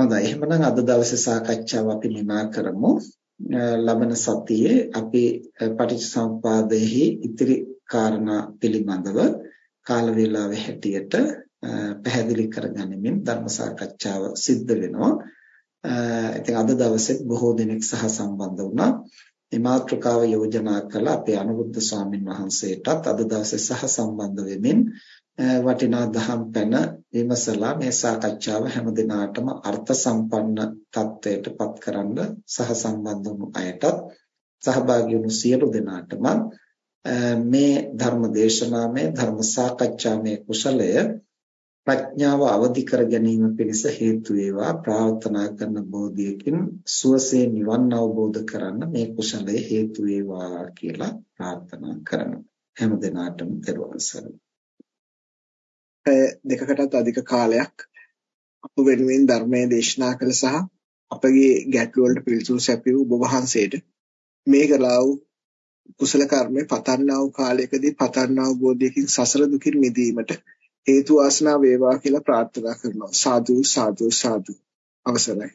හොඳයි එහෙනම් අද දවසේ සාකච්ඡාව අපි නිමා කරමු. ලබන සතියේ අපි පටිච්චසමුපාදයේ ඉතිරි කාරණා පිළිබඳව කාල වේලාවේ හැටියට පැහැදිලි කරගනිමින් ධර්ම සාකච්ඡාව සිද්ධ වෙනවා. ඉතින් අද දවසේ බොහෝ දෙනෙක් සහ සම්බන්ධ වුණා. මේ මාතෘකාව යෝජනා කළ අපේ අනුරුද්ධ ස්වාමින් වහන්සේටත් අද දවසේ සහ සම්බන්ධ වෙමින් වටිනා දහම් පැන විමසලා මේ සාකච්ඡාව හැම දිනාටම අර්ථ සම්පන්න තත්වයට පත්කරන්න සහ සම්බන්ධ වුණු අයටත් සහභාගී වුණු සියලු දෙනාටම මේ ධර්ම දේශනාමය ධර්ම සාකච්ඡාමය කුසලය ප්‍රඥාව අවදි කර ගැනීම පිණිස හේතු වේවා. ප්‍රාර්ථනා කරන බෝධියකින් සුවසේ නිවන් අවබෝධ කරන්න මේ කුසලය හේතු වේවා කියලා ප්‍රාර්ථනා කරනවා. හැම දිනාටම දරුවන් සරණයි පැය දෙකකටත් අධික කාලයක් අප වෙනුවෙන් ධර්මයේ දේශනා කළ සහ අපගේ ගැටළු වලට පිළිතුරු සැපයූ ඔබ වහන්සේට මේ කළා වූ කුසල කර්මය පතන්නා වූ කාලයකදී පතන්නා වූ බෝධියකින් සසර දුකින් මිදීමට හේතු වාසනා වේවා කියලා ප්‍රාර්ථනා කරනවා. සාදු සාදු සාදු. අවසරයි.